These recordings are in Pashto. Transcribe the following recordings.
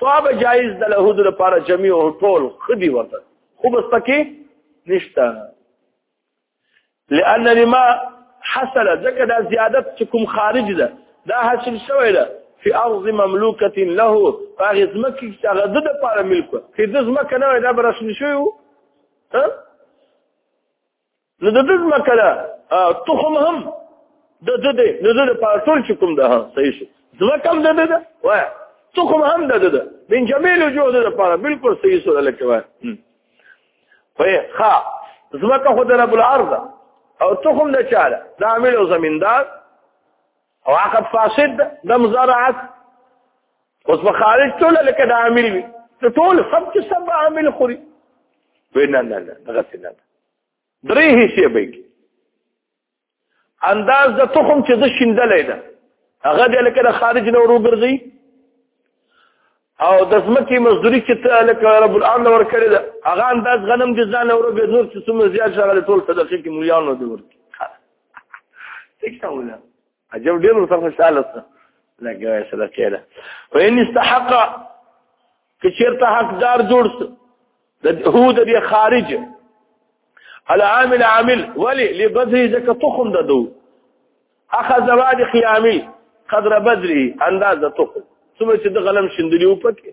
ثواب جایز د لهود لپاره جميع او ټول خدي ورته خو بس پکې نشته لأن لما حصل ذکر دا زیادت چې کوم خارج ده دا حاصل شوی ده فی ارض مملوکه له فاغ زمکه چې هغه د لپاره ملک فی د زمکه نه دا برسل شوی نو د دې مکله تخم هم د دې د نو د پارټول چې کوم ده صحیح شو ځکه هم د دې ده وای تخم هم د دې ده من جمیل جهد لپاره بالکل صحیح سره لکه وای وای ها ځکه خو د رب الارض او تخم د چاله د عامل او زمیندار او عقد فاسد د مزارعات اوس په خارج ټول لکه د عامل وي ټول سب چې سب عامل خوري وینا نه نه غسل نه درې حصے به کی انداز د تخم چې د شیندلې ده هغه د لکه د خارج نه ورو ګرځي او د زمکه مزدوري چې ته لکه رب العالمین ور کړی ده هغه انداز غنم د ځان ورو به نور چې څومره زیات شغله ټول صدقې کې مليانو دی ورکی څه کوله عجب ډیر ورته خوشاله سره لګوي سره کېده وین استحق کچیرته حقدار جوړ د هو د بیا خارج العامل عامل ولی لبذری زکه تخم ددو اخذ زواد خیامی قدر بدری انداز تخم څومره چې د غنم شندلی وپکې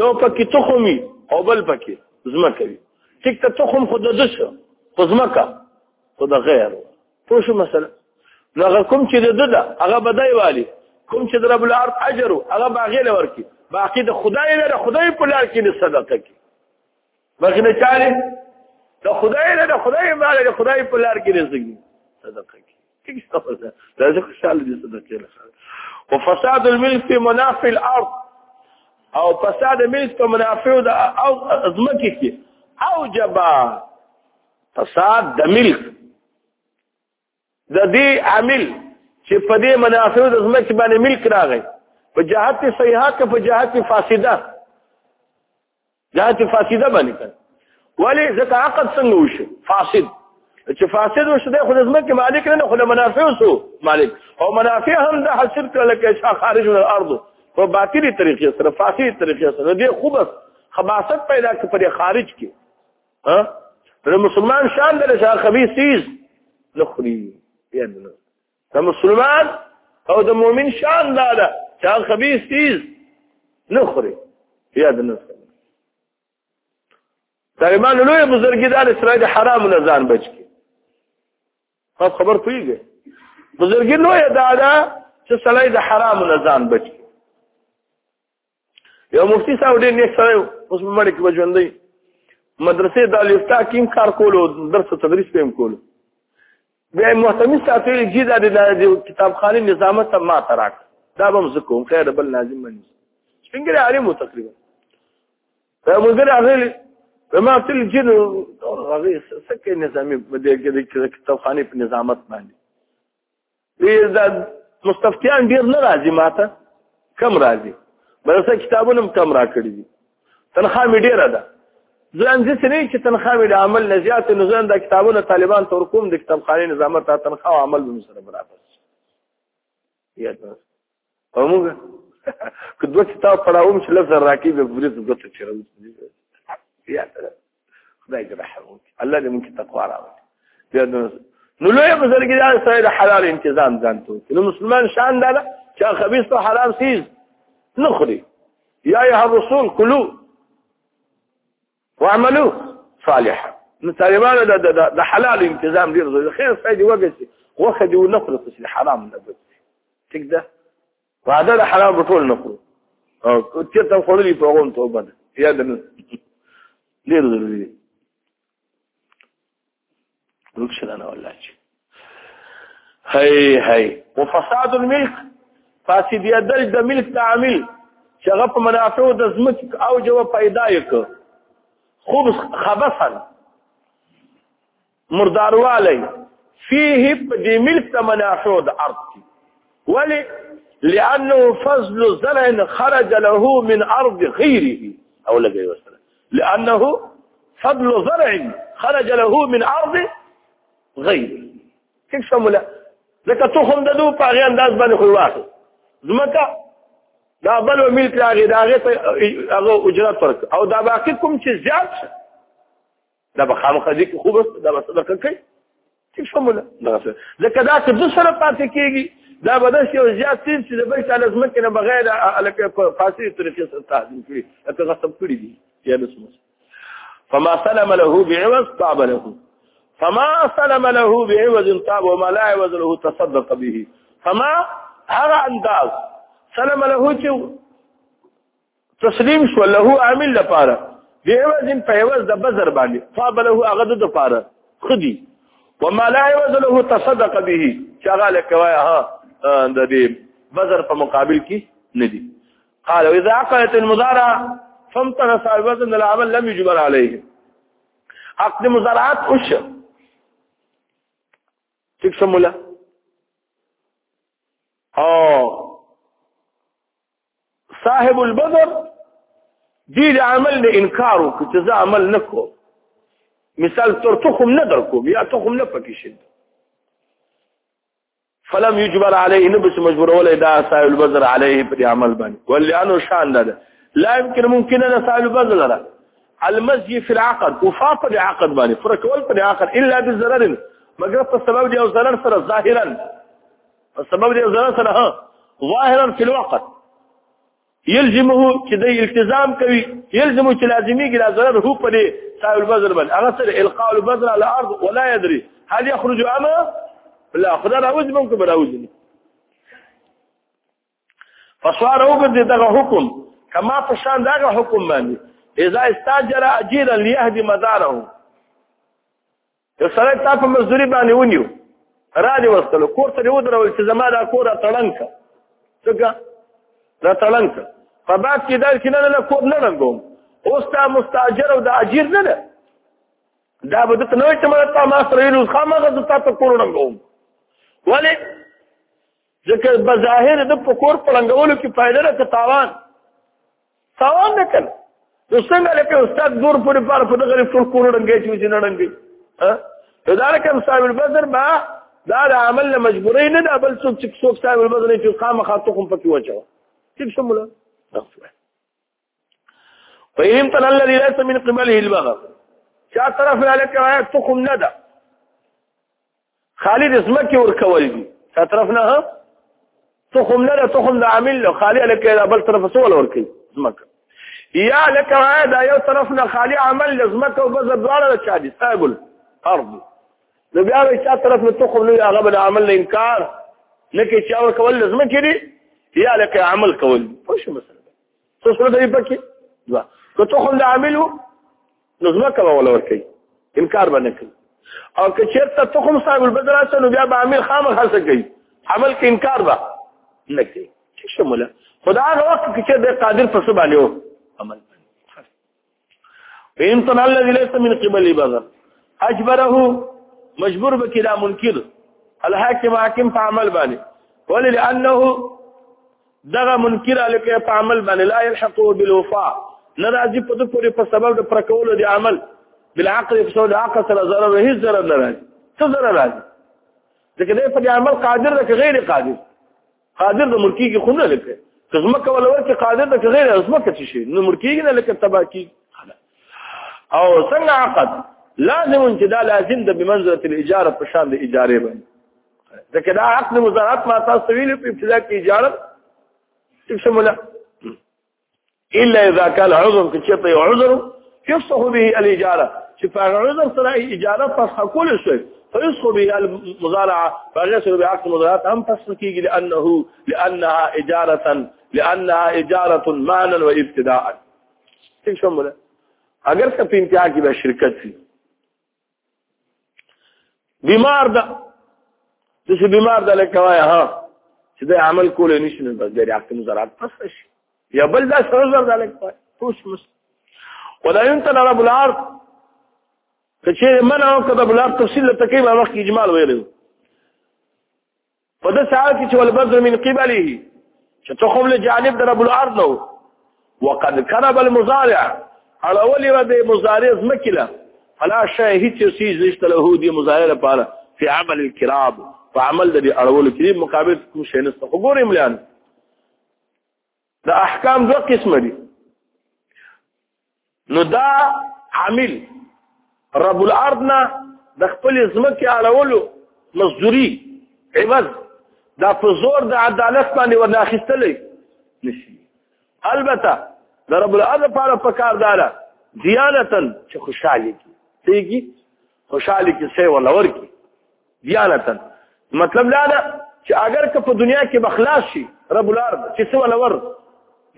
یو پکې تخمي او بل پکې زمکه وي ټیک ته تخم خود د دش خو زمکه خو د غیر پوه شو مثلا نو هغه کوم چې د ده هغه بدای والی کوم چې د رب الارض اجر هغه باغې لور کی باقی د خدای لره خدای په لار کې صدقه کی مخینه چاره د خدای نه د خدای مال د خدای په لار کې رزق صدقه کې دا ځکه خوشاله دي صدقه نه او فساد الملک في منافع الارض او فساد الملک په منافع د او ازمکه کې او جبا فساد د ملک د دې عامل چې په دې منافعو د ځمکې باندې ملک راغی په جهت صحیحه که په جهت فاسده جهت فاسده باندې کړ ولی ځکه عقد څنګه وشي فاسد چې فاسد وشي د خود ځمکه مالک نه خو منافع وسو مالک او منافع هم د حاصل کړل کې شا خارج من الارض په باطلی طریقې سره فاسد طریقې سره دې خوبس خباست پیدا کړ پر خارج کې ها د مسلمان شان د شان خبيث چیز نخري یادنه د مسلمان او د مؤمن شان دا ده چې خبيث چیز نخري یادنه دا ایمان لوی بزرګی د اسرائیل حرام نه ځان بچ کی خو خبر پیږي بزرګی لوی دا ده چې سړی د حرام نه ځان بچ کی یو مفتی صاحب ډېر نیک سره اوس په مړ کې بجوندې مدرسې د الفتا کیم کار کولو درس او تدریس پېم کولو بیا محتمی ساتي چې دا د کتابخانه نظام ته ما تراک دا به زه کوم خیر بل لازم مني څنګه عالم تقریبا دا مدیر هغه ما تل جن هغه سکه نظامی د کتابخانه په نظامت باندې دا مستفتیان ډیر نه راځي ماته کم راځي مدرسه کتابونه هم کم راکړي دي تنخوا مې ډیره ده زه هم داسې نه چې تنخوا مې د عمل نه زیات نو زه دا کتابونه طالبان تور کوم د کتابخانې نظامت تنخوا او عمل به مې سره برابر شي او موږ که دوه کتاب پړاوم چې لږ راکې به ورځ دوه ته چیرم یا خدای دې رحم وکړي الله دې موږ تقوا راوړي بیا نو لوی بزرګ دې سره حلال انتظام ځان ته نو مسلمان شان ده چې خبيث او حرام سیز نخري یا ایها الرسول کلو واعملوا صالحا نو طالبانو د د حلال انتظام ډیر زوی خیر سړي دی وګسي وخه دی نه خلص چې حرام نه دی ټیک ده وعده د حرام ټول نه کړو او چې ته خورلې په غون توبه ده یاد نه ډیر زوی وکړه والله چې هي هي وفساد الملك فاسد يدل د ملک تعامل چې هغه په منافع د زمک او جو پیدا یک خوب خبثا مرداروالی فيه د ملک ته منافع د ارض ولی لانه فضل زرع خرج له من ارض غيره او لګي وسره لانه فضل زرع خرج له من ارض غير څه شموله ځکه تخم د دوه په غي انداز باندې خو واخل زمکه دا بل و ملک راغی دا غي هغه اجرت ورک او دا باقي کوم چې زیات دا به خامخدي کې خوبه دا به صدقه کوي چې شموله دغه ځکه دا که د سره پاتې کیږي دا به داسې یو زیات تیز چې د بل چا له ځمکې نه بغیر هلکه په فاسدې طریقې سره تعظیم کړي لکه غصب کړي دي یا داسې مس فما سلم له بعوض طاب له فما سلم له بعوض طاب وما لا عوض له تصدق به فما هغه انداز سلم له چې تسلیم شو له عامل لپاره دی وزن په عوض د بذر باندې فابله هغه د لپاره خدي وما لا عوض له تصدق به شغاله کوي ها د دې بذر په مقابل کې ندي قال اذا عقلت المضارعه فامتنع صاحب وزن العمل لم يجبر عليه عقد مضارعات وش ٹھیک سمولا او صاحب البدر دې د عمل نه انکار وکړ چې زه عمل نه کوم مثال تر تخم نه در کوم یا تخم نه پکې شید فلم یجبر علیه نه بس مجبور ولا دا صاحب البذر علیه په عمل باندې ولانه شان ده لا يمكن ممكن ان صاحب البذر لا المزي في العقد وفاق العقد باندې فرق ول په عقد الا بالضرر مگر په سبب دی او ضرر سره ظاهرا سبب دې زړه سره ها ظاهرا فی الوقت يلزمه چې د التزام کوي يلزمه چې لازمي کې لازم هو په دې صاحب البذر بل هغه سره القاء البذر على الارض ولا يدري هل يخرج اما لا خدای راوځم کوم راوځم فصار وګرځي دغه حکم کما په شان دغه حکم باندې اذا استاجر اجيرا ليهدي مداره یو سره تا په مزدوري باندې ونیو را دي وستل کور ته ودرول چې زما دا کور تړنک څنګه دا تړنک په بعد کې دا چې نه نه کور نه رنګوم اوس تا مستاجر او د اجیر نه ده دا به د تنوي چې مړه تا ما سره یو خامغه د تا په کور رنګوم ولی ځکه بظاهر د پکور پړنګولو کې فائدہ نه ته تاوان تاوان نه کړ نو څنګه لکه استاد دور پر پر په دغه ټول کور ډنګې چې نه ډنګې ها دا لکه صاحب البدر ما دا د عمل له مجبورې نه دا بل څوک چې څوک صاحب البدر چې قامه خاطر کوم پکې وچو څه شموله فإن امتنع الذي ليس من قبله البغض چا طرف نه لکه آیا تخم نه ده خالد اسمکه ور کول دي چا طرف نه ها تخم نه ده تخم د عامل له خالد لکه دا بل طرف سوال ور کوي اسمکه یا لکه آیا دا یو طرف نه خالد عمل لزمکه او بس دواړه چا دي سابل ارض نو بیا وي چا طرف نه تخم نه هغه بل عمل نه انکار لکه چا ور کول لزمکه دي یا لکه عمل کول پوه شو مثلا څو سره دی پکې دوا که ته خو د عامل وو نو ځمکه به ولا ورکي انکار باندې کوي او که چیرته ته خو صاحب البدر اصل بیا به عامل خامخ هڅه کوي عمل کې انکار به نه کوي څه شموله خدای هغه وخت کې چې د قادر په سبا نه عمل فهم صلى الله عليه وسلم من قبل بغر اجبره مجبور بكلا منكر الحاكم حاكم فعمل باني ولي لانه دغه منکر الکه په عمل باندې لا يلحقه بالوفاء ناراضي په دې پورې په سبب د پرکولو دی عمل بالعقل په سبب عقل سره ضرر هیڅ ضرر نه راځي څه ضرر راځي ځکه دې په عمل قادر ده که غیر قادر قادر د ملکی کې خونه لکه کزما کول ورته قادر د غیر ازما کې شي نو ملکی نه لکه تباکی او څنګه عقد لازم چې دا لازم د بمنزله الاجاره په شان د اجاره باندې ځکه دا عقد مزارات ما تاسو ویل په ابتدا کې اجاره تکشمله الا اذا كان عذر كشته عذر يفصح به الاجاره چې په عذر سره اجاره فسخ کول شي فيسخ به المزارعه فغير به عقد المزارعه هم فسخ کیږي لانه لانها اجاره لانها اجاره مانا وابتداء څه شموله اگر که په انتها کې به شرکت وي بیمار ده د څه بیمار ده لکه وای ها چې د عمل کول نه شي نه بس د ریاست مزارات پس شي یا بل دا سره زر ده لکه وای پوس مس ولا ينتل رب العرض چې منع او کتب العرض تفصیل ته کوي ما وخت اجمال ویلو په دې ساعت کې چې ول بدر من قبله چې ته خو له جانب در ابو الارض نو وقد كرب المزارع على ولي رد مزارع مکله فلا شيء هیڅ شي نشته له دې مزارع لپاره په عمل الكراب په عمل د اړول کې مقابل کوم شي نشته وګورم لان د احکام دوه قسم دي نو دا عامل رب الارض نه د خپل ځمکې اړولو مزدوري عوض دا په زور د عدالت باندې ورنه اخیستلې نشي البته د رب الارض لپاره پکار دارا دیانتن چې خوشاله کی تیږي خوشحالي کې څه ولا ورکی دیانتن مطلب دا ده چې اگر که په دنیا کې بخلاص شي رب الارض چې څه ولا ور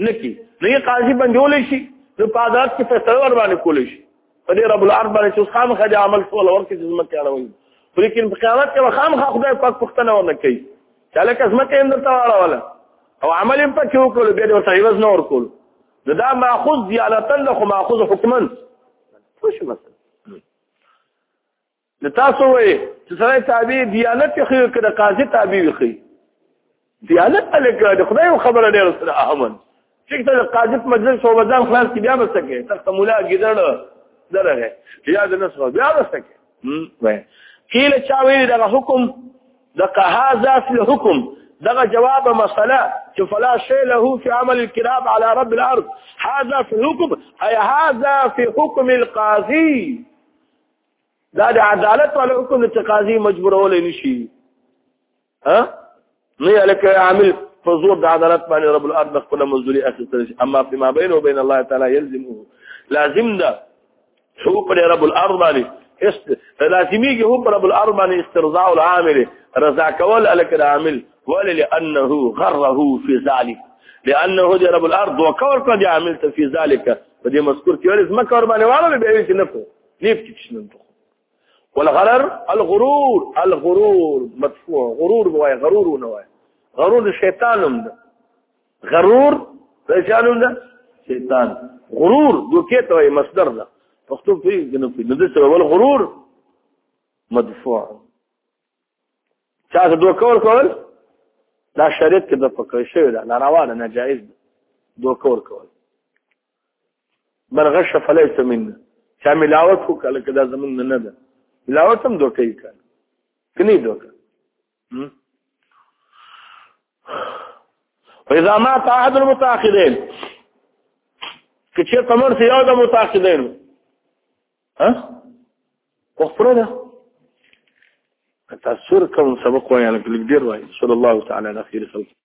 نکی نو یې قاضي بندول شي نو په عدالت کې فیصله ور باندې کول شي په دې رب الارض باندې چې خام خدای عمل څه ولا ورکی چې زمکه اړوي لیکن په قیامت کې خام خدای پاک پښتنه ونه کوي چې لکه زمکه هم درته واړه ولا او عمل هم پکې وکړو به ورته عوض نه ورکول دا ماخذ دیالتن له ماخذ حکمن خوش مثلا د تاسو وې چې سره تابع دیانت خو کړه قاضي تابع وي دیانت الکه د خدای خبره ډیره سره اهمن چې ته قاضي مجلس او وزن خلاص کې بیا مسکه تخت مولا ګذر درغه یا د نسو بیا مسکه وای کله چا ویل دا حکم دغه هاذا اصلحکم دغه جواب مسله چې فلا شی له فی عمل الكرام على رب الارض هذا في الحكم اي هذا في حكم القاضي دا د عدالت ولا حکم چې قاضي مجبورول نشي ها نه لك عامل فزور د عدالت باندې رب الارض خپل مزوري اخستل اما فيما بينه وبين الله تعالى يلزمه لازم ده هو پر رب الارض باندې است لازمي کې هو پر رب الارض باندې استرضاء العامل رضا کول الک العامل ول لانه غره في ذلك لانه جرب الارض وكور قد عملت في ذلك فدي مذكور کې ولې ما کور باندې واړو به ویل چې نه په لیف کې شنو والغرر الغرور الغرور مدفوع غرور بوای غرور نه وای غرور شیطان هم ده غرور پېژانو نه شیطان غرور دوکې ته وایي مصدر ده پښتو په دې نه په دې سره ول غرور مدفوع چا ته دوکه ورکول دا شریعت کې د پکې شوی دا ناروا ده ناجایز ده دوکه ورکول من غش فلیس منه چا ملاوت وکړه کله زمونږ نه ده ملاوت هم دوکه یې کړ کني دوکه فاذا ما تعهد المتاخرين کچې تمر سي یو د متاخرين ها وخبره ده تاسو کوم سبق وایي لکه ډیر وایي صلی الله تعالی علیه وسلم